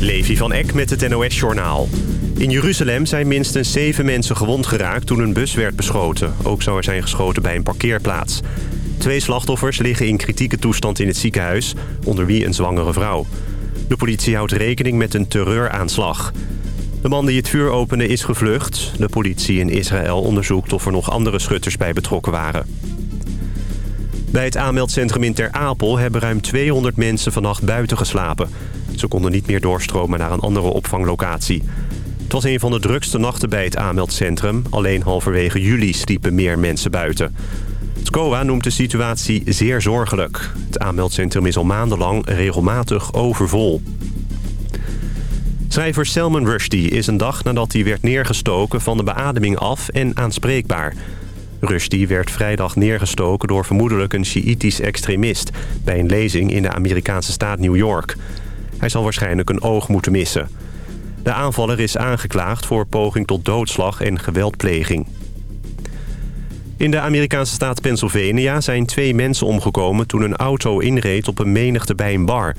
Levi van Eck met het NOS-journaal. In Jeruzalem zijn minstens zeven mensen gewond geraakt toen een bus werd beschoten. Ook zou er zijn geschoten bij een parkeerplaats. Twee slachtoffers liggen in kritieke toestand in het ziekenhuis, onder wie een zwangere vrouw. De politie houdt rekening met een terreuraanslag. De man die het vuur opende is gevlucht. De politie in Israël onderzoekt of er nog andere schutters bij betrokken waren. Bij het aanmeldcentrum in Ter Apel hebben ruim 200 mensen vannacht buiten geslapen. Ze konden niet meer doorstromen naar een andere opvanglocatie. Het was een van de drukste nachten bij het aanmeldcentrum. Alleen halverwege juli sliepen meer mensen buiten. Het COA noemt de situatie zeer zorgelijk. Het aanmeldcentrum is al maandenlang regelmatig overvol. Schrijver Salman Rushdie is een dag nadat hij werd neergestoken van de beademing af en aanspreekbaar. Rushdie werd vrijdag neergestoken door vermoedelijk een Sjiïtisch extremist... bij een lezing in de Amerikaanse staat New York. Hij zal waarschijnlijk een oog moeten missen. De aanvaller is aangeklaagd voor poging tot doodslag en geweldpleging. In de Amerikaanse staat Pennsylvania zijn twee mensen omgekomen... toen een auto inreed op een menigte bij een bar.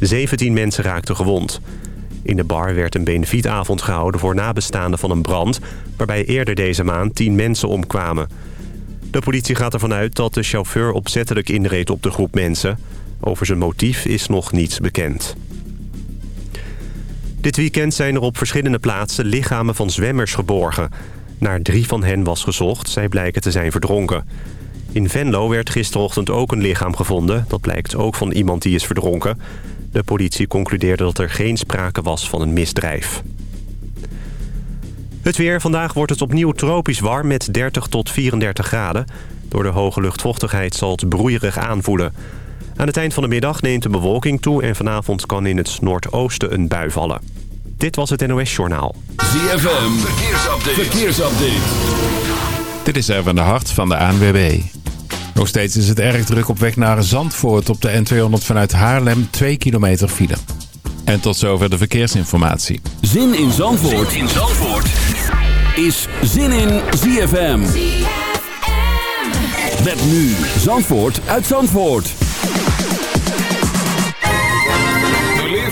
17 mensen raakten gewond. In de bar werd een benefietavond gehouden voor nabestaanden van een brand... waarbij eerder deze maand 10 mensen omkwamen. De politie gaat ervan uit dat de chauffeur opzettelijk inreed op de groep mensen. Over zijn motief is nog niets bekend. Dit weekend zijn er op verschillende plaatsen lichamen van zwemmers geborgen. Naar drie van hen was gezocht, zij blijken te zijn verdronken. In Venlo werd gisterochtend ook een lichaam gevonden. Dat blijkt ook van iemand die is verdronken. De politie concludeerde dat er geen sprake was van een misdrijf. Het weer. Vandaag wordt het opnieuw tropisch warm met 30 tot 34 graden. Door de hoge luchtvochtigheid zal het broeierig aanvoelen. Aan het eind van de middag neemt de bewolking toe... en vanavond kan in het noordoosten een bui vallen. Dit was het NOS Journaal. ZFM. Verkeersupdate. Verkeersupdate. Dit is Erwin de Hart van de ANWB. Nog steeds is het erg druk op weg naar Zandvoort op de N200 vanuit Haarlem 2 kilometer file. En tot zover de verkeersinformatie. Zin in Zandvoort, zin in Zandvoort. is Zin in ZFM. Met nu Zandvoort uit Zandvoort.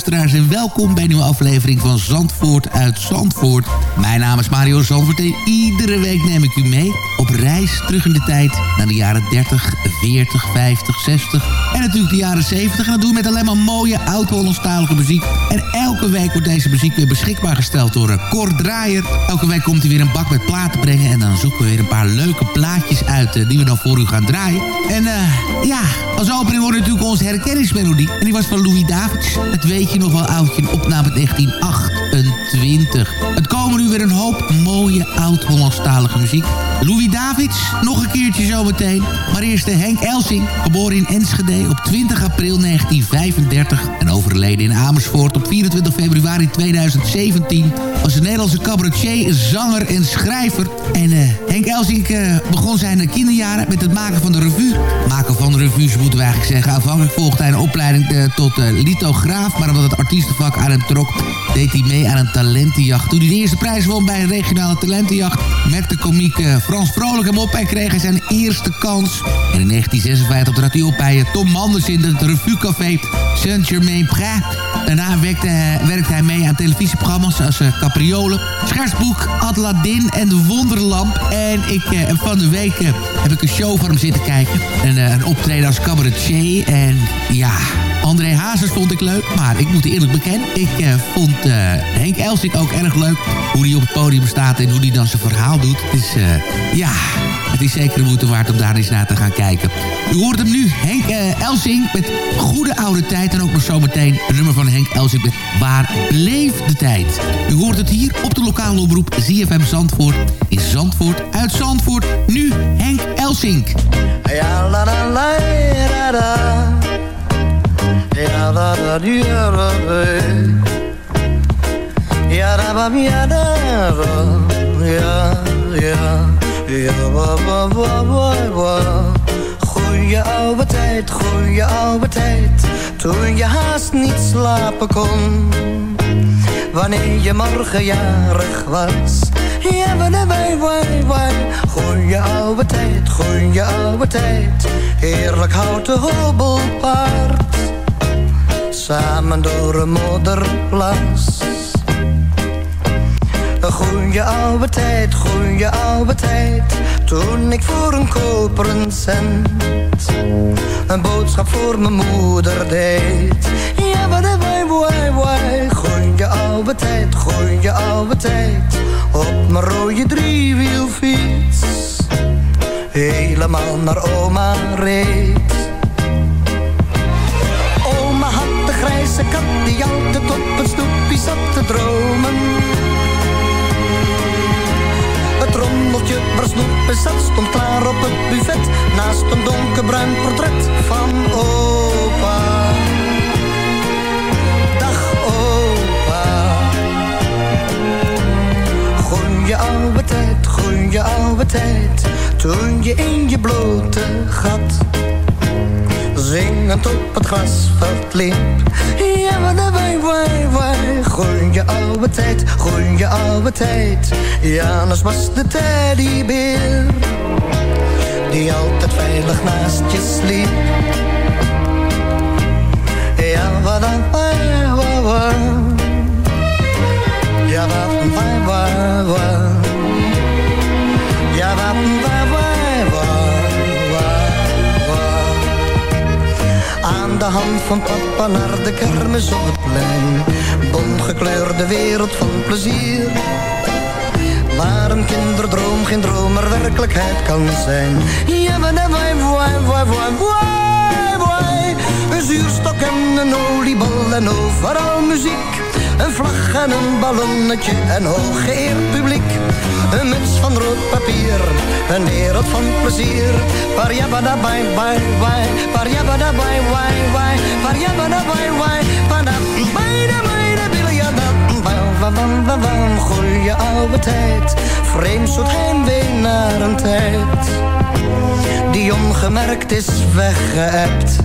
Luisteraars en welkom bij een nieuwe aflevering van Zandvoort uit Zandvoort. Mijn naam is Mario Zandvoort en iedere week neem ik u mee reis terug in de tijd naar de jaren 30, 40, 50, 60 en natuurlijk de jaren 70. En dat doen we met alleen maar mooie oud-Hollandstalige muziek. En elke week wordt deze muziek weer beschikbaar gesteld door uh, Cor Draaier. Elke week komt hij weer een bak met platen brengen en dan zoeken we weer een paar leuke plaatjes uit uh, die we dan voor u gaan draaien. En uh, ja, als opening wordt natuurlijk onze herkenningsmelodie. En die was van Louis Davids. Het weet je nog wel oudje, een opname 1928. Het komen nu weer een hoop mooie oud-Hollandstalige muziek. Louis Davids, nog een keertje zometeen. Maar eerst de Henk Elsing, geboren in Enschede op 20 april 1935... en overleden in Amersfoort op 24 februari 2017... een Nederlandse cabaretier, zanger en schrijver. En uh, Henk Elsing uh, begon zijn kinderjaren met het maken van de revue. Maken van revues moeten we eigenlijk zeggen. Aanvankelijk volgde hij een opleiding tot lithograaf... maar omdat het artiestenvak aan hem trok... deed hij mee aan een talentenjacht. Toen hij de eerste prijs won bij een regionale talentenjacht... merkte komiek Frans Vrolijk hem op en kreeg hij zijn eerste kans. En in 1956 trad hij op bij Tom Manders in het revuecafé Saint-Germain-Prés. Daarna werkte, hij mee aan televisieprogramma's als uh, Capriolen, Adladin en De Wonderlamp. En ik, uh, van de week uh, heb ik een show van hem zitten kijken. En, een optreden als cabaretier. En ja, André Hazes vond ik leuk, maar ik moet eerlijk bekennen... ik vond Henk Elsink ook erg leuk. Hoe hij op het podium staat en hoe hij dan zijn verhaal doet. Dus ja, het is zeker de moeite waard om daar eens naar te gaan kijken. U hoort hem nu, Henk Elsink met Goede Oude Tijd. En ook nog zometeen een nummer van Henk Elsink met Waar bleef de tijd? U hoort het hier op de lokale omroep ZFM Zandvoort. In Zandvoort, uit Zandvoort. Nu Henk Elsink. Ja, la, ya Ya ba ba ba ba ba Goeie oude tijd, goeie oude tijd. Toen je haast niet slapen kon. Wanneer je morgen jarig was. Ja, wai, wai, wai, wai Goeie oude tijd, goeie oude tijd. Heerlijk houten hobbelpaard. Samen door een modderplas goeie oude tijd, goeie oude tijd. Toen ik voor een koperen cent een boodschap voor mijn moeder deed. Ja, maar dat wai, wai, wai. Goeie oude tijd, goeie oude tijd. Op mijn rode driewielfiets. Helemaal naar oma reed. Oma had de grijze kat die altijd op het stoepje zat te dromen. Rommeltje waar snoep is zat stond klaar op het buffet. Naast een donkerbruin portret van opa. Dag opa. Goeie oude tijd, goeie oude tijd. Toen je in je blote gat Zingend op het grasveld liep. Ja, maar de wai, wai, wai Goeie oude tijd, goeie oude tijd. Janus was de teddybeer Die altijd veilig naast je sliep. Ja, wat een wai, wai, wai Ja, wat een wai, wai, hand van papa naar de kermis op het plein. Bontgekleurde wereld van plezier. Waar een kinderdroom geen droom, maar werkelijkheid kan zijn. Ja, maar dan wai, wai, wai, wai, wai, wai. Een zuurstok en een oliebal en overal muziek een vlag en een ballonnetje, een hooggeëerd publiek. Een muts van rood papier, een wereld van plezier. Waar jabba bye bye bye, waar jabba bye bye bye, waar jabba bye bye, waar da bye bye da bille ja da bam bam bam bam, goeie oude tijd. Vreemd soort heimwee naar een tijd die ongemerkt is weggeëpt.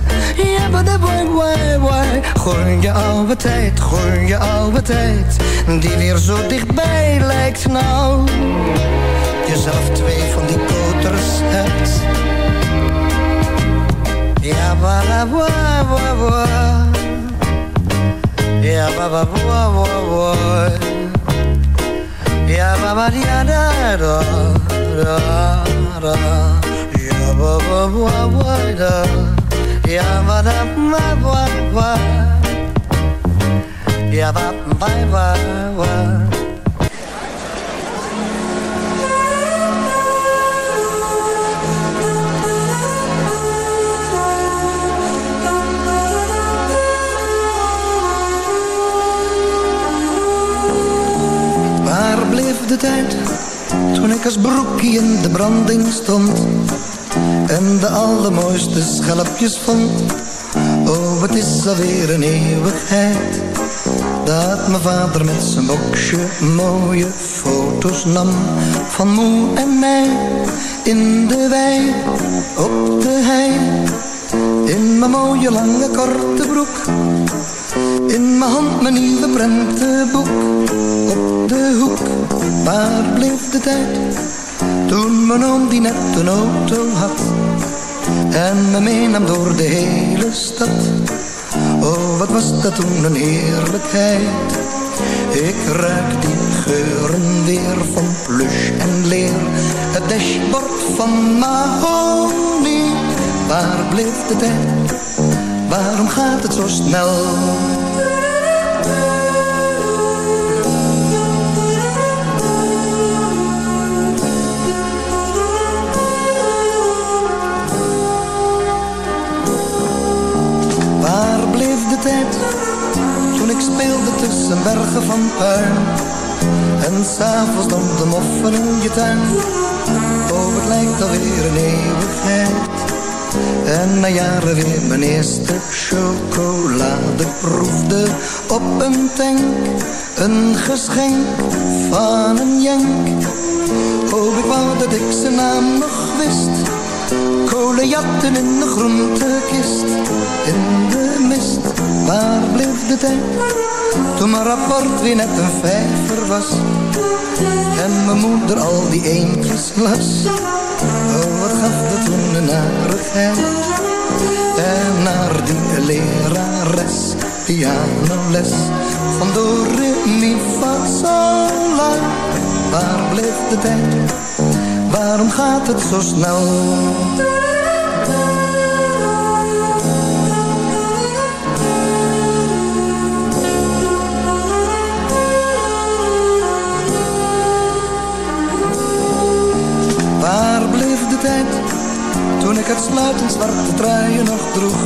De boy, boy, boy. Goeie oude tijd, goeie oude tijd. Die weer zo dichtbij lijkt nou. Jezelf twee van die koters hebt. Ja, bala, boy, boy, boy. Ja, baba, boy, boy, boy. Ja, baba, ja. Ja, boy. Waar bleef de tijd toen ik als broekie in de branding stond en de allermooiste schelpjes vond? Oh, het is alweer een eeuwigheid. Dat mijn vader met zijn boxje mooie foto's nam. Van moe en mij in de wei op de hei. In mijn mooie lange korte broek. In mijn hand mijn nieuwe prentenboek. Op de hoek, waar bleef de tijd Toen mijn oom die net een auto had En me meenam door de hele stad. Oh, wat was dat toen een heerlijkheid. Ik ruik die geuren weer van plush en leer. Het dashboard van Mahoney Waar bleef de tijd? Waarom gaat het zo snel? Toen ik speelde tussen bergen van puin en s'avonds dan de moffen in je tuin? Oh, het lijkt alweer een eeuwigheid en na jaren weer mijn eerste chocolade proefde op een tank. Een geschenk van een jank. Oh, ik wou dat ik zijn naam nog wist. Kolenjatten in de groentekist. In de mist, waar bleef de tijd? Toen mijn rapport weer net een vijver was. En mijn moeder al die eentjes las. Oh, wat gaf dat toen een narigheid. En naar die lerares pianoles van do, re, mi, fa, sol, la. Waar blijft de tijd? Waarom gaat het zo snel? De toen ik het sluitend zwarte truien nog droeg?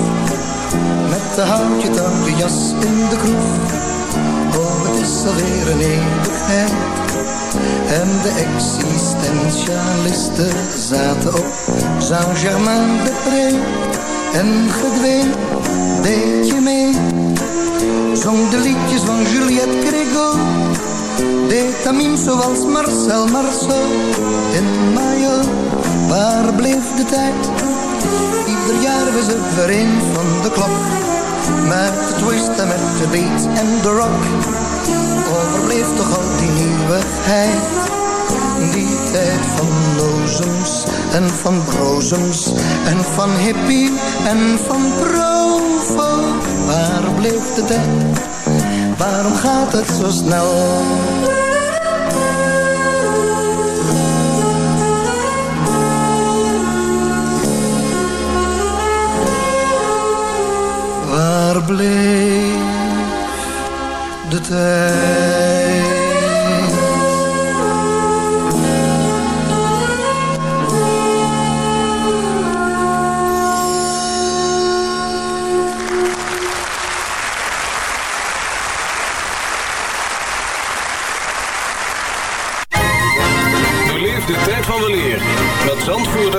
Met de houtje touwtje jas in de kroeg. Oh, het is alweer een eeuwigheid. En de existentialisten zaten op Saint-Germain-de-Pré. En gedwee, deed je mee. Zong de liedjes van Juliette Grégo deed Tamim zoals Marcel Marceau in Mayo. Waar bleef de tijd? Ieder jaar was het weer een van de klok. Met de twist en met de beat en de rock. Overbleef toch al die nieuwigheid. Die tijd van lozems en van brozems. En van hippie en van provo. Waar bleef de tijd? Waarom gaat het zo snel? Waar bleef de tijd?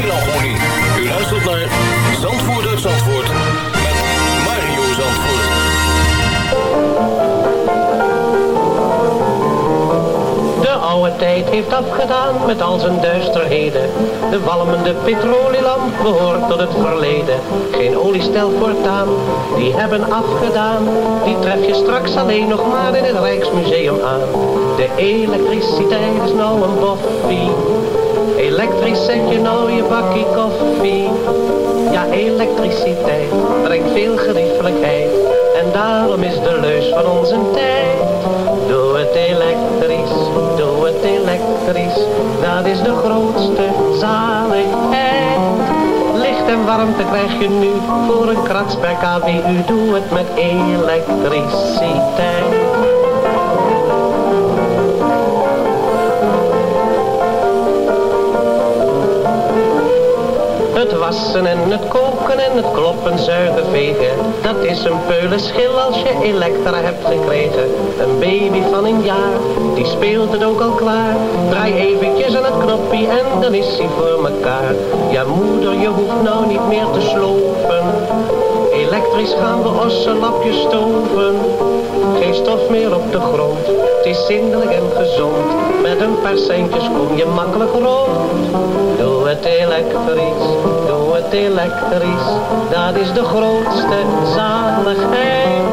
melancholie. U luistert naar Zandvoort Zandvoort met Mario Zandvoort. De oude tijd heeft afgedaan met al zijn duisterheden. De walmende petrolielamp behoort tot het verleden. Geen oliestel voortaan, die hebben afgedaan. Die tref je straks alleen nog maar in het Rijksmuseum aan. De elektriciteit is nou een boffie. Elektrisch zet je nou je bakkie koffie. Ja, elektriciteit brengt veel geriefelijkheid. En daarom is de leus van onze tijd. Doe het elektrisch, doe het elektrisch. Dat is de grootste zaligheid. Licht en warmte krijg je nu voor een krats per kWu. Doe het met elektriciteit. En het koken en het kloppen, zuigen, vegen. Dat is een peulenschil als je elektra hebt gekregen. Een baby van een jaar, die speelt het ook al klaar. Draai eventjes aan het knopje en dan is hij voor mekaar. Ja moeder, je hoeft nou niet meer te slopen. Elektrisch gaan we ossenlapjes stoven. Geen stof meer op de grond. Het is zindelijk en gezond. Met een paar centjes kom je makkelijk rond. Doe het elektrisch, doe het elektrisch. Dat is de grootste zaligheid.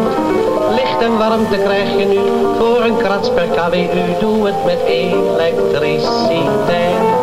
Licht en warmte krijg je nu voor een krats per kWu. Doe het met elektriciteit.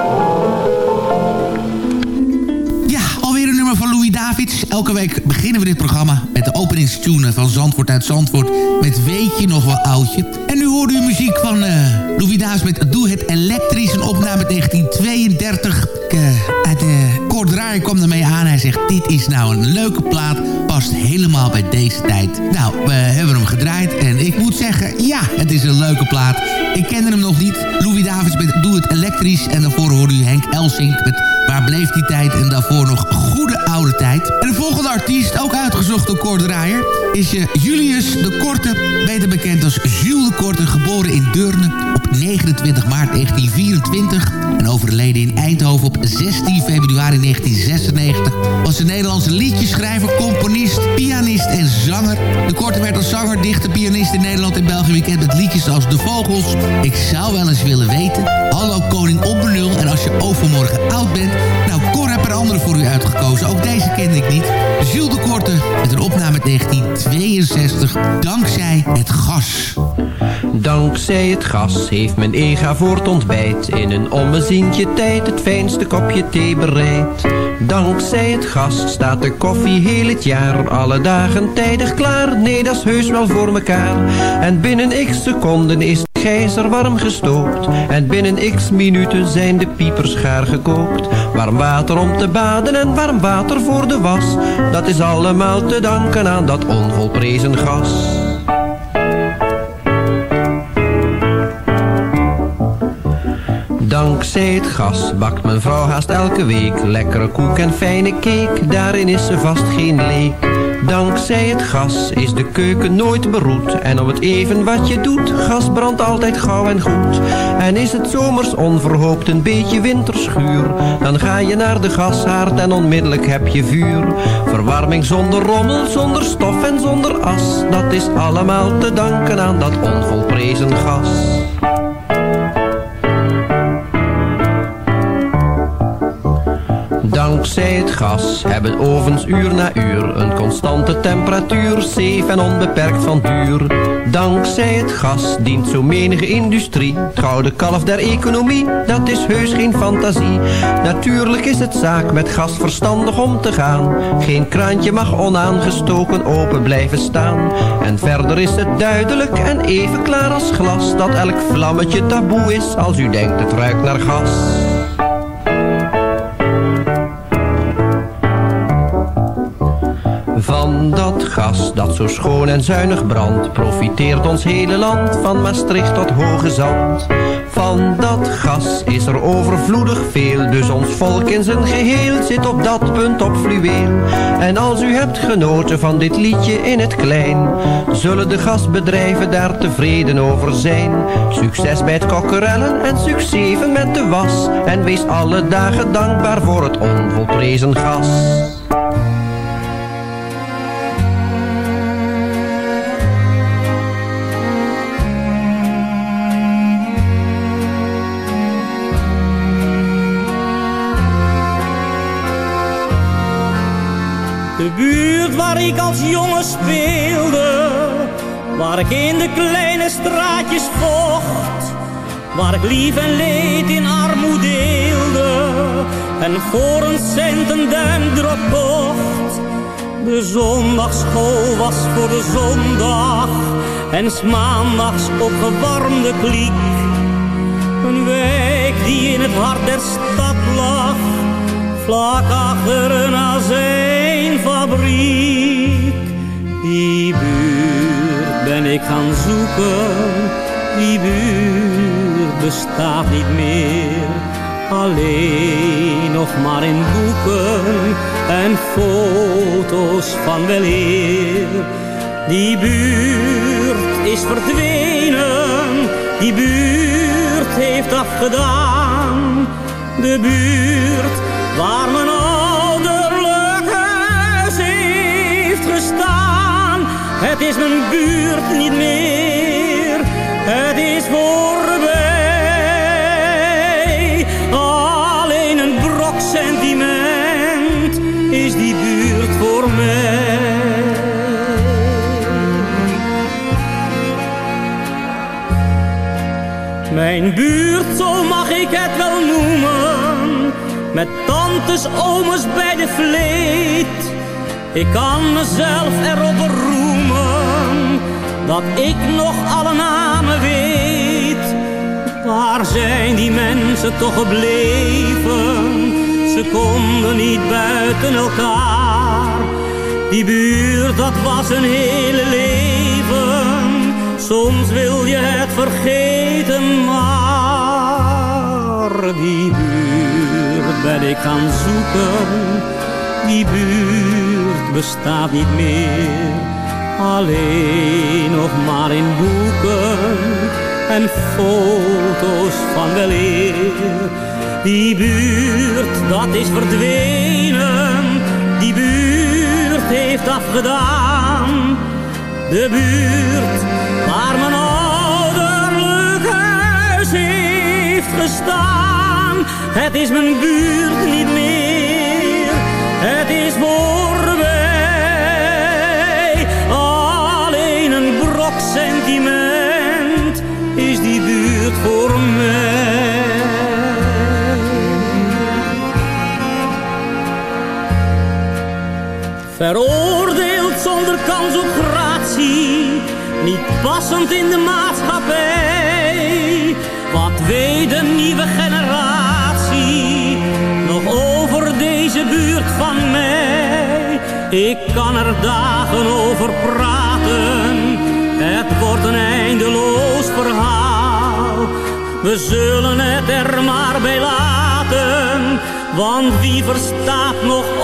Elke week beginnen we dit programma met de openingstune van Zandvoort uit Zandvoort. Met Weet je nog wel oudje. En nu hoort u muziek van eh, Louis Davids met Doe het elektrisch. Een opname 1932. Uh, uit de Kort Draaier kwam ermee aan. Hij zegt, dit is nou een leuke plaat. Past helemaal bij deze tijd. Nou, we hebben hem gedraaid. En ik moet zeggen, ja, het is een leuke plaat. Ik kende hem nog niet. Louis Davids met Doe het elektrisch. En daarvoor hoorde u Henk Elsink met Waar bleef die tijd? En daarvoor nog Goede Oude Tijd. En de volgende artiest, ook uitgezocht door Kort Draaier... is uh, Julius de Korte, beter bekend als Jules de Korte... geboren in Deurne op 29 maart 1924... en overleden in Eindhoven op 16 februari 1996... was een Nederlandse liedjeschrijver, componist, pianist en zanger. De Korte werd als zanger, dichter, pianist in Nederland en België... bekend met liedjes als De Vogels, Ik zou wel eens willen weten... Hallo Koning op en als je overmorgen oud bent... Nou, Cor heb er andere voor u uitgekozen. Ook deze kende ik niet. Jules de Korte met een opname 1962. Dankzij het gas. Dankzij het gas heeft mijn ega voor het ontbijt in een ommezientje tijd het fijnste kopje thee bereid. Dankzij het gas staat de koffie heel het jaar, alle dagen tijdig klaar. Nee, dat is heus wel voor mekaar. En binnen x seconden is de gijzer warm gestookt. En binnen x minuten zijn de piepers gaar gekookt. Warm water om te baden en warm water voor de was. Dat is allemaal te danken aan dat onvolprezen gas. Dankzij het gas bakt mijn vrouw haast elke week Lekkere koek en fijne cake, daarin is ze vast geen leek Dankzij het gas is de keuken nooit beroet. En om het even wat je doet, gas brandt altijd gauw en goed. En is het zomers onverhoopt een beetje winterschuur Dan ga je naar de gashaard en onmiddellijk heb je vuur. Verwarming zonder rommel, zonder stof en zonder as Dat is allemaal te danken aan dat onvolprezen gas Dankzij het gas hebben ovens uur na uur een constante temperatuur, safe en onbeperkt van duur. Dankzij het gas dient zo menige industrie, het gouden kalf der economie, dat is heus geen fantasie. Natuurlijk is het zaak met gas verstandig om te gaan, geen kraantje mag onaangestoken open blijven staan. En verder is het duidelijk en even klaar als glas, dat elk vlammetje taboe is als u denkt het ruikt naar gas. Van dat gas dat zo schoon en zuinig brandt, profiteert ons hele land van Maastricht tot Hoge Zand. Van dat gas is er overvloedig veel, dus ons volk in zijn geheel zit op dat punt op fluweel. En als u hebt genoten van dit liedje in het klein, zullen de gasbedrijven daar tevreden over zijn. Succes bij het kokkerellen en succes met de was, en wees alle dagen dankbaar voor het onvolprezen gas. Ik als jongen speelde, waar ik in de kleine straatjes vocht, waar ik lief en leed in armoede deelde, en voor een cent een duimdrop kocht. De zondagschool was voor de zondag, en s maandags opgewarmde kliek. Een wijk die in het hart der stad lag, vlak achter een azijnfabriek. Die buurt ben ik gaan zoeken, die buurt bestaat niet meer. Alleen nog maar in boeken en foto's van weleer. Die buurt is verdwenen die buurt heeft afgedaan. De buurt waar mijn Het is mijn buurt niet meer, het is voorbij. Alleen een brok sentiment is die buurt voor mij. Mijn buurt, zo mag ik het wel noemen. Met tantes, ooms bij de vleet. Ik kan mezelf erop beroemen. Dat ik nog alle namen weet. Waar zijn die mensen toch gebleven? Ze konden niet buiten elkaar. Die buurt, dat was een hele leven. Soms wil je het vergeten, maar die buurt ben ik gaan zoeken. Die buurt bestaat niet meer, alleen nog maar in boeken en foto's van weleer. Die buurt, dat is verdwenen, die buurt heeft afgedaan. De buurt waar mijn ouderlijk huis heeft gestaan. Het is mijn buurt niet meer, het is voorbij. Veroordeeld zonder kans op gratie, niet passend in de maatschappij. Wat weet de nieuwe generatie nog over deze buurt van mij? Ik kan er dagen over praten, het wordt een eindeloos verhaal. We zullen het er maar bij laten, want wie verstaat nog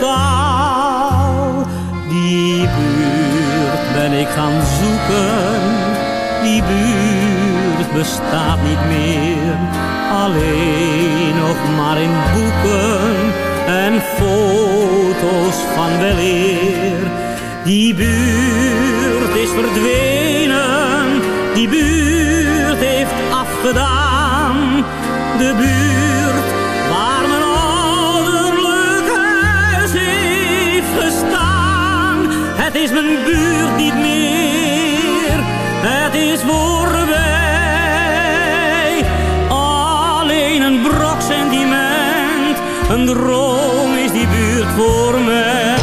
taal? Die buurt ben ik gaan zoeken, die buurt bestaat niet meer. Alleen nog maar in boeken en foto's van weleer. Die buurt is verdwenen, die buurt heeft afgedaan. De buurt Het is mijn buurt niet meer, het is voorbij. Alleen een brok sentiment, een droom is die buurt voor mij.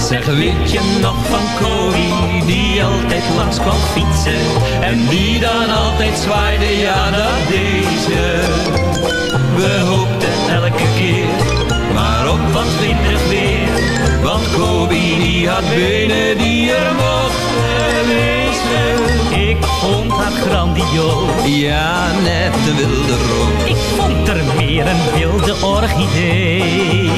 Zeg, weet je nog van Corrie, die altijd langs kwam fietsen En die dan altijd zwaaide, ja dat deze We hoopten elke keer, wat winderig weer Want Corrie die had benen die er mochten wezen Ik vond haar grandioos. Ja, net de wilde roos Ik vond er meer een wilde orchidee.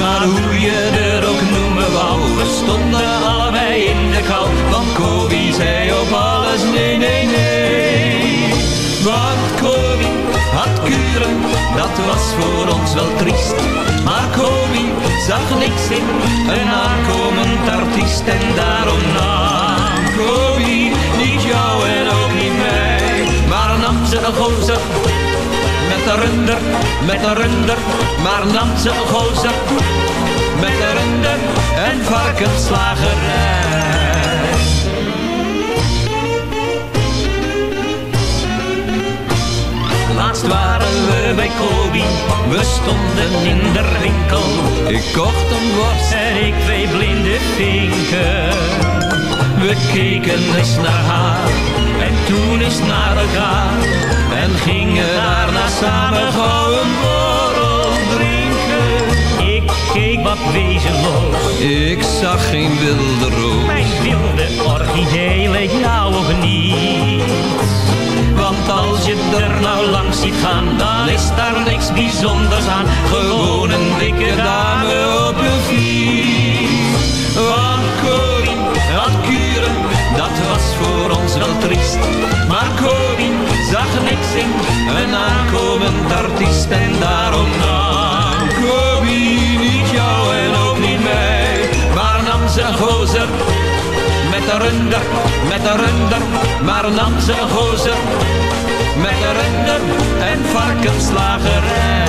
Maar hoe je er ook noemen wou, we stonden allebei in de kou. Want Kobi zei op alles nee, nee, nee. Want Kobi had kuren, dat was voor ons wel triest. Maar Kobi zag niks in een aankomend artiest. En daarom nam Kobi niet jou en ook niet mij. Maar nam ze een gozer met een runder, met een runder, maar nam ze een gozer. Met een runder en varkensslagerij. Waren we bij Kobi, we stonden in de winkel. Ik kocht een worst en ik twee blinde vinken. We keken eens naar haar en toen eens naar elkaar. En gingen daarna samen gauw keek wat wezenloos. Ik zag geen wilde roos. Mijn wilde originele, jou of niet? Want als je er nou langs ziet gaan, dan is daar niks bijzonders aan. Gewoon een dikke dame op een fiets. Want koning had kuren, dat was voor ons wel triest. Maar koning zag niks in, een aankomend artiest en daarom na. Met de runder, maar nam zijn gozer met de runder en varkenslagerij.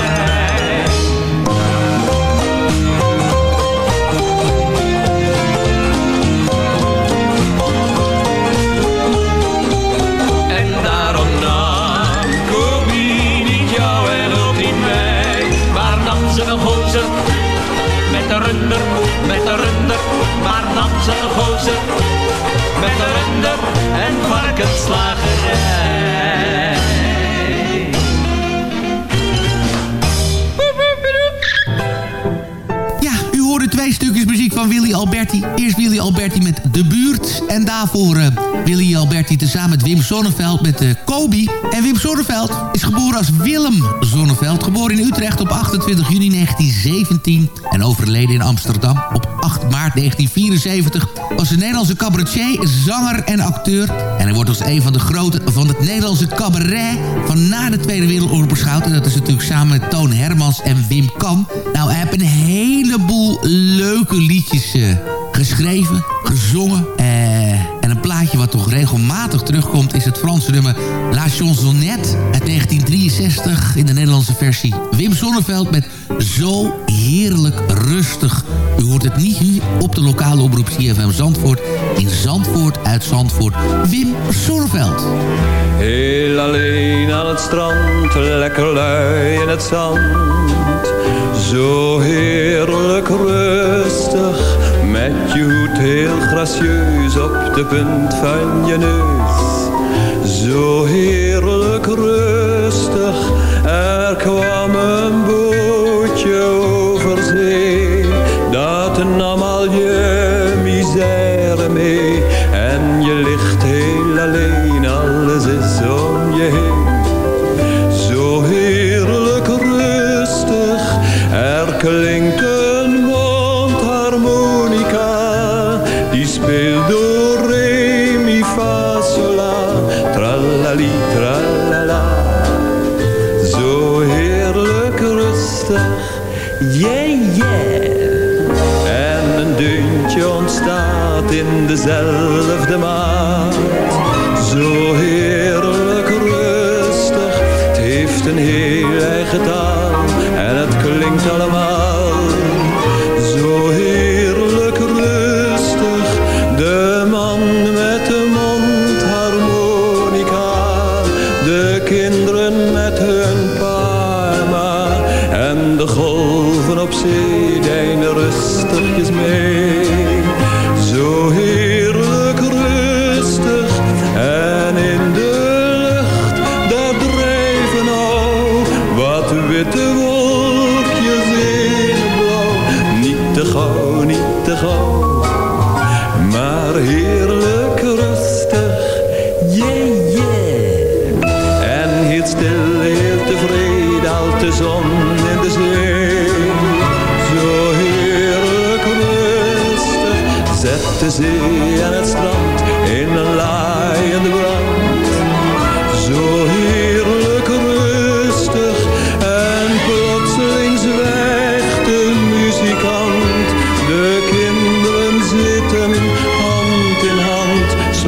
En daarom nam Kobi niet jou en ook niet mij, maar nam zijn gozer? Met de runder, met de runder, maar nam gozer met de runder en varkenslagerij. Ja, u hoorde twee stukjes muziek van Willy Alberti. Eerst Willy Alberti met De Buurt. En daarvoor eh, Willy Alberti tezamen met Wim Sonneveld met uh, Kobi. En Wim Sonneveld is geboren als Willem Sonneveld. Geboren in Utrecht op 28 juni 1917. En overleden in Amsterdam op 8 maart 1974. Was een Nederlandse cabaretier, zanger en acteur. En hij wordt als een van de grote van het Nederlandse cabaret... van na de Tweede Wereldoorlog beschouwd. En dat is natuurlijk samen met Toon Hermans en Wim Kam. Nou, hij heeft een heleboel leuke liedjes eh, geschreven, gezongen. eh, en een plaatje wat toch regelmatig terugkomt... is het Franse nummer La Chansonnette uit 1963 in de Nederlandse versie. Wim Sonneveld met Zo Heerlijk Rustig. U hoort het niet hier op de lokale omroep CFM Zandvoort. In Zandvoort uit Zandvoort. Wim Sonneveld. Heel alleen aan het strand, lekker lui in het zand. Zo heerlijk rustig, met je hoed heel gracieus op de punt van je neus.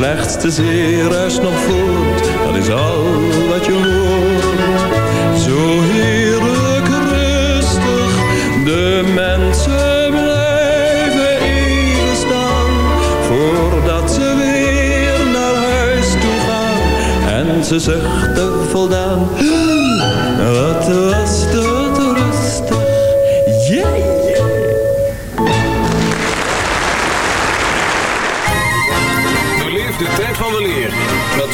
Hand, slechts de zee ruist nog voort, dat is al wat je hoort. Zo heerlijk rustig, de mensen blijven even staan, voordat ze weer naar huis toe gaan. En ze zuchten voldaan, wat was dat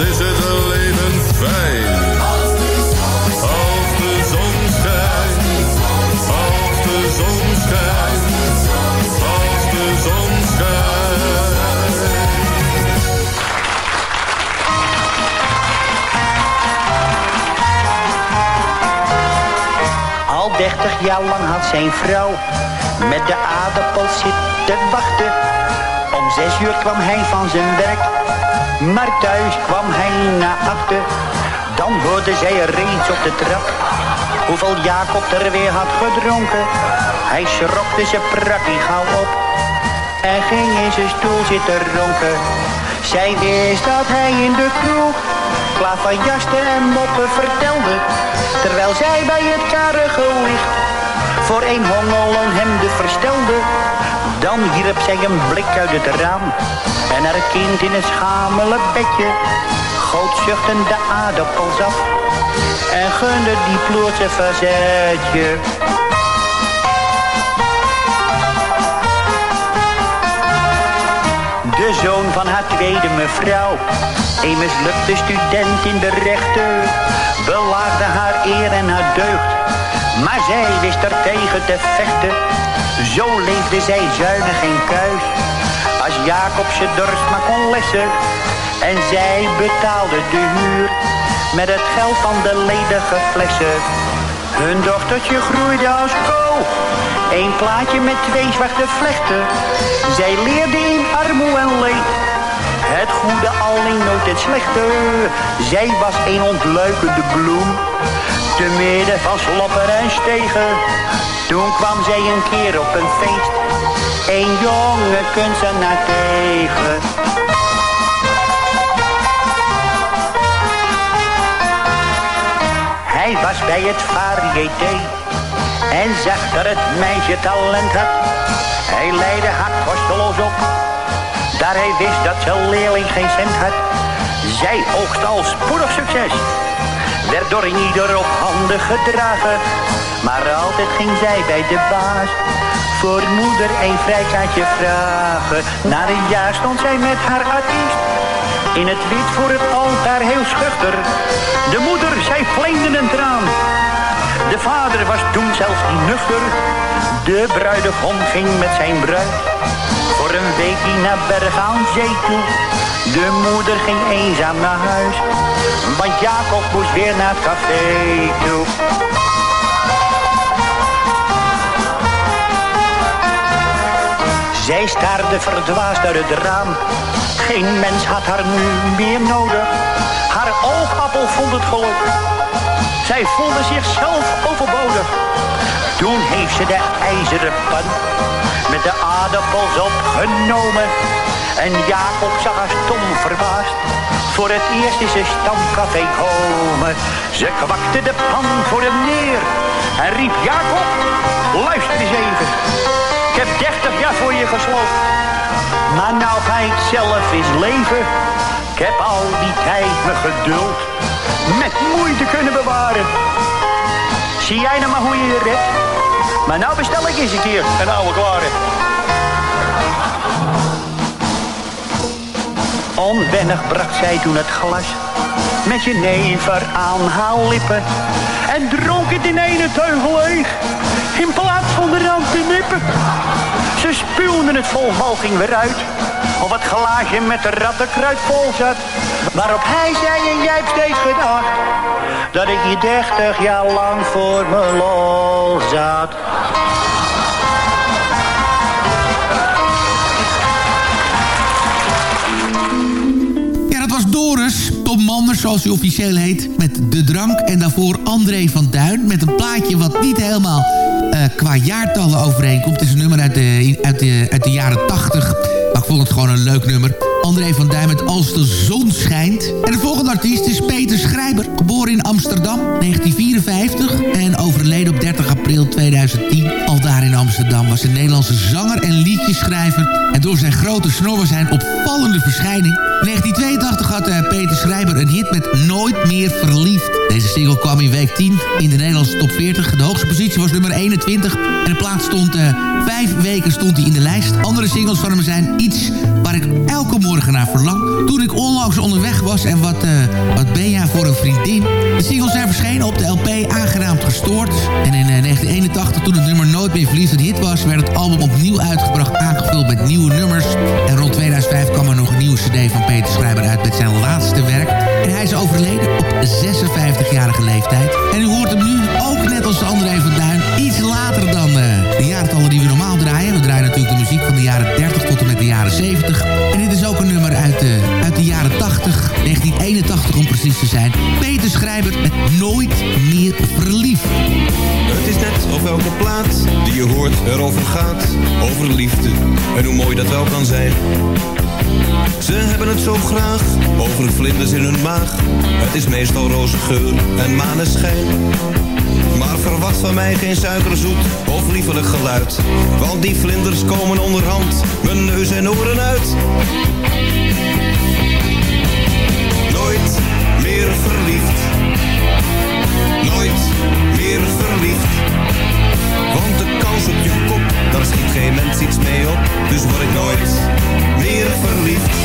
is het leven fijn. Als de zon. Als de zon schijnt. Als de zon schijnt. Als de zon schijnt. Al dertig jaar lang had zijn vrouw met de aardappel zitten wachten. Om zes uur kwam hij van zijn werk, maar thuis kwam hij na achter. Dan hoorde zij reeds op de trap hoeveel Jacob er weer had gedronken. Hij schrokte zijn prakkie gauw op en ging in zijn stoel zitten ronken. Zij wist dat hij in de kroeg klaverjasten en moppen vertelde. Terwijl zij bij het karige licht voor een hongerland hem de verstelde. Dan wierp zij een blik uit het raam en haar kind in een schamele bedje. Goot zuchtend de aardappels af en gunde die ploertje verzetje. De zoon van haar tweede mevrouw, een mislukte student in de rechten, belaagde haar eer en haar deugd. Maar zij wist er tegen te vechten, zo leefde zij zuinig en kuis. Als Jacob ze dorst maar kon lessen, en zij betaalde de huur met het geld van de ledige flessen. Hun dochtertje groeide als kool. Eén plaatje met twee zwarte vlechten. Zij leerde in armoe en leed. Het goede alleen nooit het slechte. Zij was een ontluikende bloem. Te midden van slopper en stegen. Toen kwam zij een keer op een feest. Een jonge kunstenaar tegen. Hij was bij het variété en zag dat het meisje talent had. Hij leidde haar kosteloos op, daar hij wist dat zijn leerling geen cent had. Zij oogst al spoedig succes, werd door ieder op handen gedragen. Maar altijd ging zij bij de baas voor moeder een vrijkaartje vragen. Na een jaar stond zij met haar artiest in het wit voor het altaar heel schuchter. De moeder, zij vleende een traan. De vader was toen zelfs nuchter. De bruidegom ging met zijn bruid voor een weekje naar Berg aan Zee toe. De moeder ging eenzaam naar huis, want Jacob moest weer naar het café toe. Zij staarde verdwaasd uit het raam. Geen mens had haar nu meer nodig. Haar oogappel vond het geluk. Zij voelde zichzelf overbodig. Toen heeft ze de ijzeren pan met de aardappels opgenomen. En Jacob zag haar stom verbaasd. Voor het eerst is ze stamcafé komen. Ze kwakte de pan voor hem neer. En riep Jacob, luister eens even. Ik heb 30 jaar voor je gesloopt. Maar nou ga ik zelf eens leven. Ik heb al die tijd mijn geduld met moeite kunnen bewaren. Zie jij nou maar hoe je je redt? Maar nou bestel ik eens een keer een oude klare. Onwennig bracht zij toen het glas met jenever aan haar lippen. En dronk het in ene teugel leeg, in plaats van de nippen. Ze spuwden het vol weer uit, of het glaasje met de rattenkruid vol zat. Waarop hij zei en jij steeds gedacht, dat ik hier dertig jaar lang voor me lol zat. Ja, dat was Doris, Tom Manders zoals hij officieel heet, met De Drank. En daarvoor André van Duin met een plaatje wat niet helemaal qua jaartallen overeenkomt. Het is een nummer uit de, uit de, uit de jaren 80. Maar ik vond het gewoon een leuk nummer. André van Duin Als de zon schijnt. En de volgende artiest is Peter Schrijber. Geboren in Amsterdam, 1954. En overleden op 30 april 2010. Al daar in Amsterdam was een Nederlandse zanger en liedjeschrijver. En door zijn grote snor was hij een opvallende verschijning. In 1982 had uh, Peter Schrijber een hit met Nooit meer verliefd. Deze single kwam in week 10 in de Nederlandse top 40. De hoogste positie was nummer 21. En de plaats stond uh, vijf weken stond hij in de lijst. Andere singles van hem zijn Iets waar ik elke morgen naar verlang. Toen ik onlangs onderweg was en wat, uh, wat ben jij voor een vriendin. De singles zijn verschenen op de LP Aangenaamd Gestoord. En in 1981 toen het nummer Nooit meer verliefd een hit was... werd het album opnieuw uitgebracht aangevuld met nieuwe nummers. En rond 2005 kwam er nog een nieuwe cd van Peter Schrijber uit met zijn laatste werk. En hij is overleden op 56-jarige leeftijd. En u hoort hem nu, ook net als André van Duin, iets later dan uh, de jaartallen die we normaal draaien. We draaien natuurlijk de muziek van de jaren 30 tot en met de jaren 70. En dit is ook een nummer uit de, uit de jaren 80, 1981 om precies te zijn. Peter Schrijber met Nooit meer verliefd. Het is net of elke plaat die je hoort erover gaat. Over liefde en hoe mooi dat wel kan zijn. Ze hebben het zo graag, over vlinders in hun maag. Het is meestal roze geur en maneschijn. Maar verwacht van mij geen suikerzoet of liefelijk geluid. Want die vlinders komen onderhand mijn neus en oren uit. Nooit meer verliefd. Nooit meer verliefd. Want de kans op je kop, daar schiet geen mens iets mee op. Dus word ik nooit meer verliefd.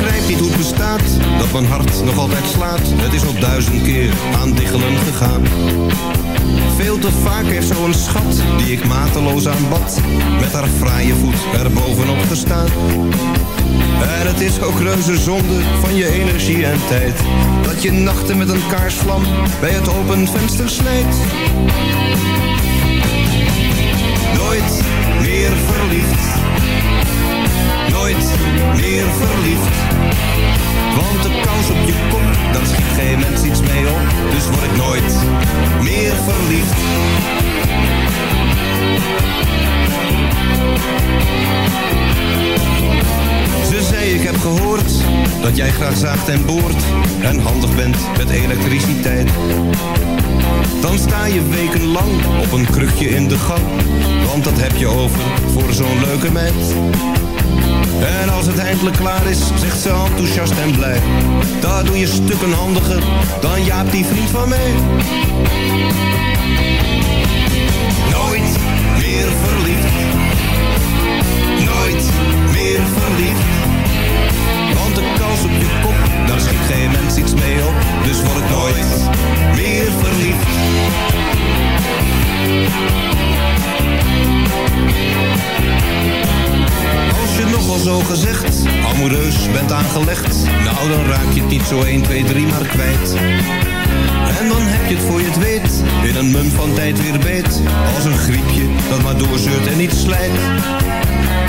Begrijp niet hoe het bestaat, dat mijn hart nog altijd slaat. Het is al duizend keer aan diggelen gegaan. Veel te vaak heeft zo'n schat, die ik mateloos aanbad, met haar fraaie voet er bovenop gestaan. En het is ook reuze zonde van je energie en tijd, dat je nachten met een kaarsvlam bij het open venster slijt. Nooit meer verliefd. Nooit meer verliefd. Want de kans op je kop, daar schiet geen mens iets mee op. Dus word ik nooit meer verliefd. Ze zei ik heb gehoord dat jij graag zaagt en boort en handig bent met elektriciteit. Dan sta je wekenlang op een krukje in de gang, want dat heb je over voor zo'n leuke meid. En als het eindelijk klaar is, zegt ze enthousiast en blij. Dat doe je stukken handiger dan Jaap die vriend van mij. Nooit zo 1, 2, 3 maar kwijt. En dan heb je het voor je het weet. In een mum van tijd weer beet. Als een griepje dat maar doorzeurt en niet slijt.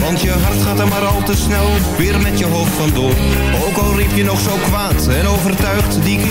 Want je hart gaat er maar al te snel weer met je hoofd vandoor. Ook al riep je nog zo kwaad en overtuigd die keer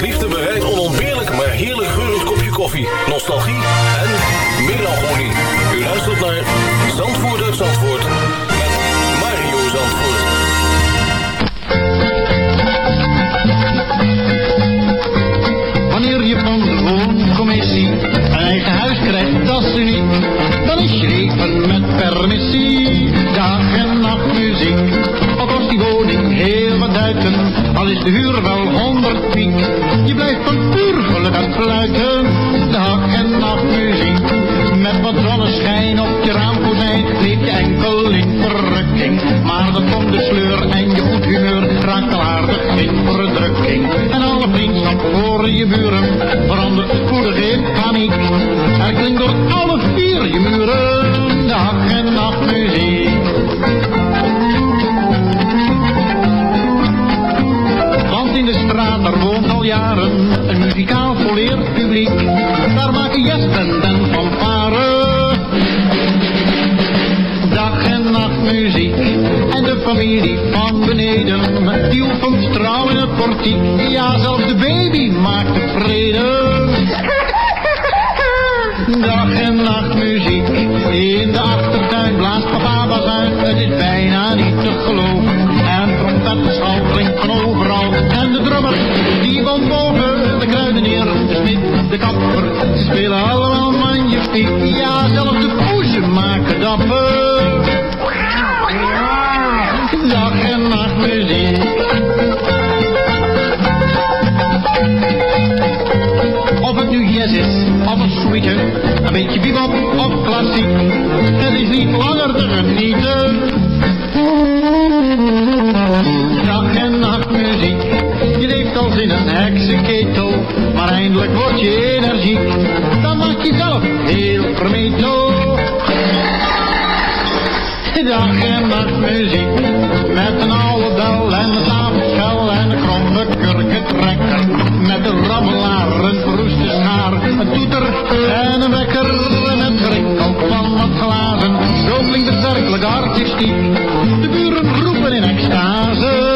liefde bereid onontbeerlijk maar heerlijk geurend kopje koffie, nostalgie en melancholie. U luistert naar Zandvoort uit al is de huur wel honderd piek. Je blijft van puur geluk aan fluiten, dag en nacht muziek. Met wat zonneschijn op je raamkozijn, leef je enkel in verrukking. Maar dan komt de sleur en je goed humeur raakt al in verdrukking. En alle vriendschap voor je buren verandert spoedig in paniek. Er klinkt door alle vier je muren dag en nacht muziek. Een muzikaal volleerd publiek. Daar maken jesten en fanfare dag en nacht muziek. En de familie van beneden, die oefent trouw in het portiek. Ja, zelfs de baby maakt tevreden. Dag en nacht muziek, in de achtertuin blaast papa bazuin. Het is bijna niet te geloven. En trompetschal klinkt van overal. En de drummer, die van boven, de kruidenier, de smid, de kapper. Spelen allemaal magnifiek. Ja, zelfs de poezen maken dapper. Dag en nacht muziek. Of het nu jazz is, of een suite, een beetje bebop of klassiek. Het is niet langer te genieten. Dag en nacht muziek, je leeft als in een heksenketel, maar eindelijk word je energiek. Dan maak je zelf heel vermetel. Dag en nacht muziek, met een oude bel en een avondschel en een kromme kurkentrekker. Met een rammelaar, een verroeste schaar, een toeter en een wekker en een gerinkel van wat glazen. Zo klinkt het artistiek, de buren roepen in extase.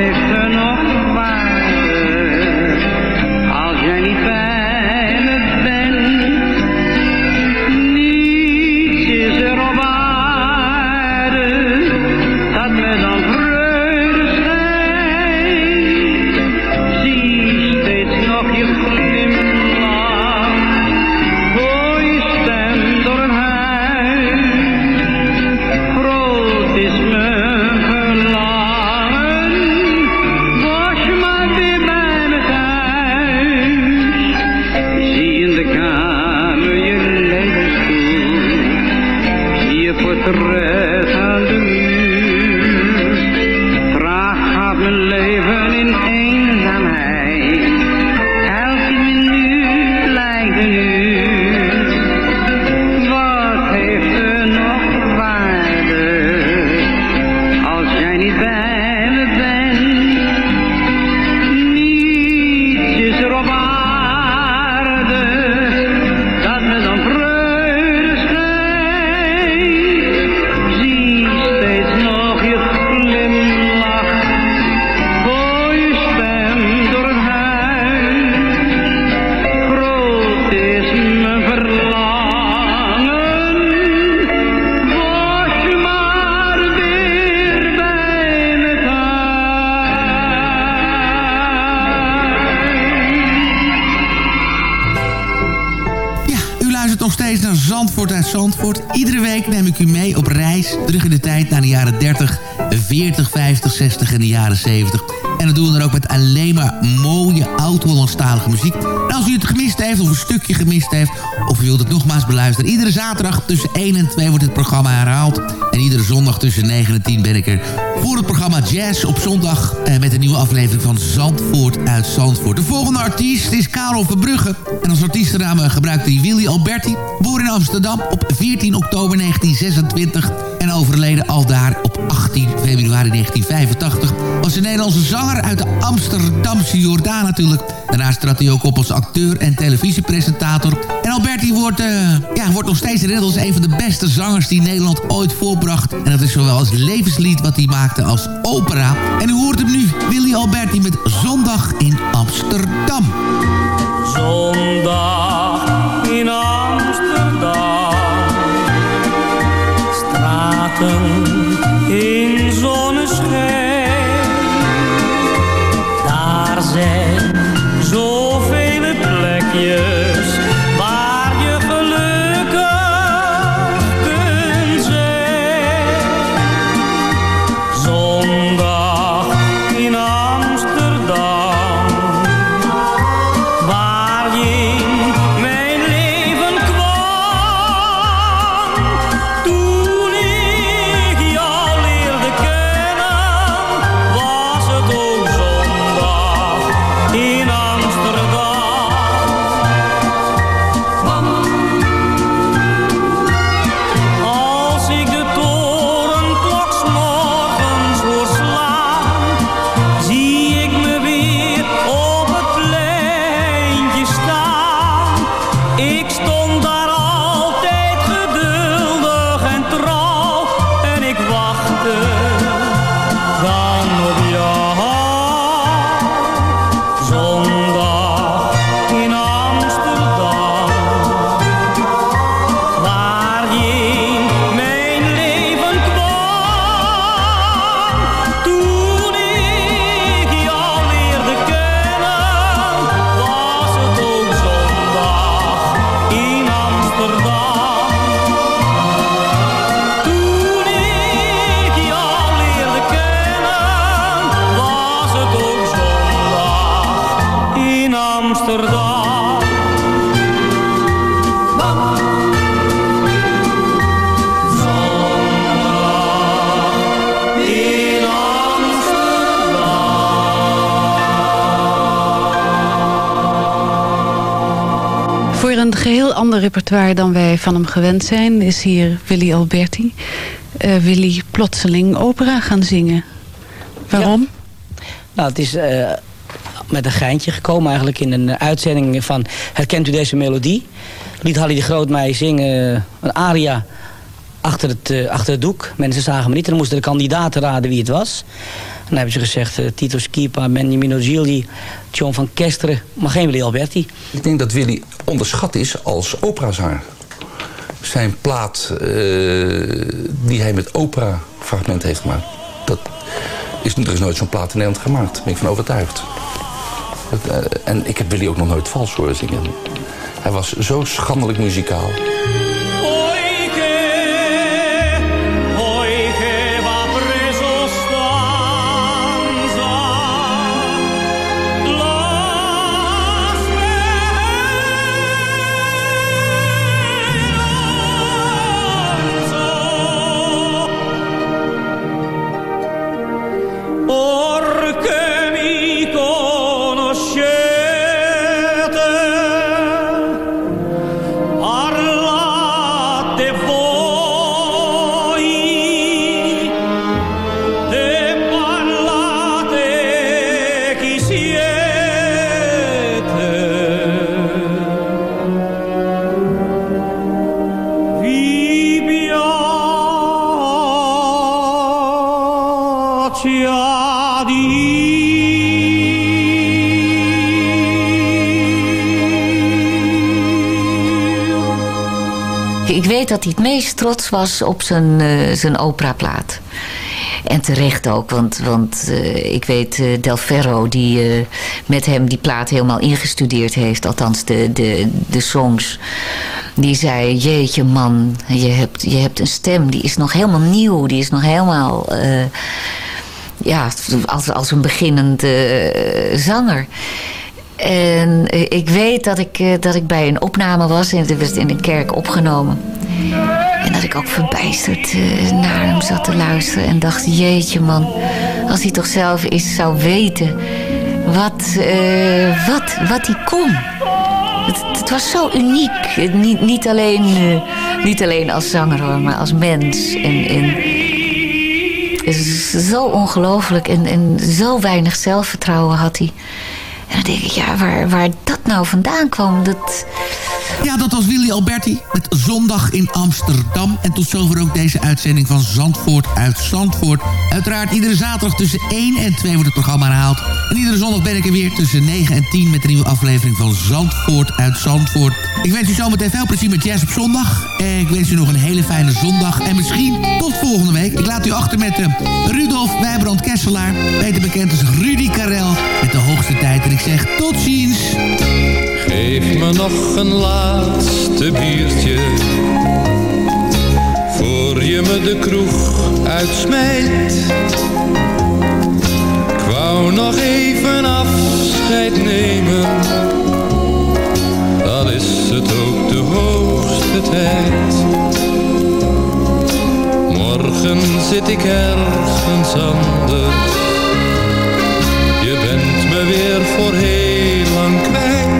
life and 70. En dat doen we dan ook met alleen maar mooie oud-Hollandstalige muziek. En als u het gemist heeft of een stukje gemist heeft... of u wilt het nogmaals beluisteren... iedere zaterdag tussen 1 en 2 wordt het programma herhaald. En iedere zondag tussen 9 en 10 ben ik er voor het programma Jazz op zondag... Eh, met een nieuwe aflevering van Zandvoort uit Zandvoort. De volgende artiest is Karel Verbrugge. En als artiestennaam gebruikt hij Willy Alberti. Geboren in Amsterdam op 14 oktober 1926 en overleden al daar op 18 februari 1985... was een Nederlandse zanger uit de Amsterdamse Jordaan natuurlijk. Daarnaast trad hij ook op als acteur en televisiepresentator. En Alberti wordt, uh, ja, wordt nog steeds herinnerd als een van de beste zangers die Nederland ooit voorbracht. En dat is zowel als levenslied wat hij maakte als opera. En u hoort hem nu, Willy Alberti met Zondag in Amsterdam. Zondag in Amsterdam. Straten ander repertoire dan wij van hem gewend zijn... is hier Willy Alberti. Eh, Willy plotseling opera gaan zingen. Waarom? Nou, het is eh, met een geintje gekomen eigenlijk in een uitzending van... Herkent u deze melodie? Liet Hallie de Groot mij zingen eh, een aria achter het, achter het doek. Mensen zagen me niet en dan moesten de kandidaten raden wie het was. En dan hebben ze gezegd Tito Schipa, Benjamin Gilli, John van Kesteren, maar geen Willy Alberti. Ik denk dat Willy onderschat is als operazanger. Zijn plaat eh, die hij met opera-fragmenten heeft gemaakt... Dat is, er is nooit zo'n plaat in Nederland gemaakt. Daar ben ik van overtuigd. Eh, en ik heb Willy ook nog nooit vals horen zingen. Hij was zo schandelijk muzikaal. Dat hij het meest trots was op zijn, eh, zijn operaplaat. En terecht ook, want, want eh, ik weet eh, Del Ferro die met hem die plaat helemaal ingestudeerd heeft. Althans de, de, de songs. Die zei, jeetje man, je hebt, je hebt een stem, die is nog helemaal nieuw. Die is nog helemaal, ja, als, als een beginnend eh, zanger. En ik weet dat ik, dat ik bij een opname was en het werd in een kerk opgenomen. Dat ik ook verbijsterd eh, naar hem zat te luisteren en dacht, jeetje man, als hij toch zelf eens zou weten wat, eh, wat, wat hij kon. Het, was zo uniek. Niet, niet, alleen, eh, niet alleen als zanger hoor, maar als mens. En, is zo ongelooflijk en, en zo weinig zelfvertrouwen had hij. En dan denk ik, ja, waar, waar dat nou vandaan kwam, dat... Ja, dat was Willy Alberti met Zondag in Amsterdam. En tot zover ook deze uitzending van Zandvoort uit Zandvoort. Uiteraard iedere zaterdag tussen 1 en 2 wordt het programma herhaald. En iedere zondag ben ik er weer tussen 9 en 10 met een nieuwe aflevering van Zandvoort uit Zandvoort. Ik wens u zometeen veel plezier met Jazz op zondag. En ik wens u nog een hele fijne zondag. En misschien tot volgende week. Ik laat u achter met uh, Rudolf Wijbrand Kesselaar. Beter bekend als Rudy Karel. Met de hoogste tijd. En ik zeg tot ziens. Geef me nog een laatste biertje. Voor je me de kroeg uitsmijt. Ik wou nog even afscheid nemen. Dan is het ook de hoogste tijd. Morgen zit ik ergens anders. Je bent me weer voor heel lang kwijt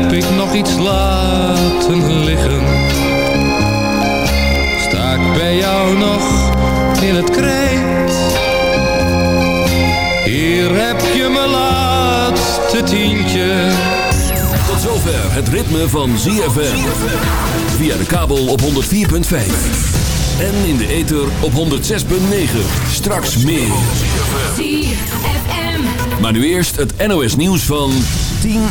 Heb ik nog iets laten liggen Sta ik bij jou nog in het krijt Hier heb je mijn laatste tientje Tot zover het ritme van ZFM. Via de kabel op 104.5. En in de ether op 106.9. Straks meer. Maar nu eerst het NOS nieuws van 10 uur.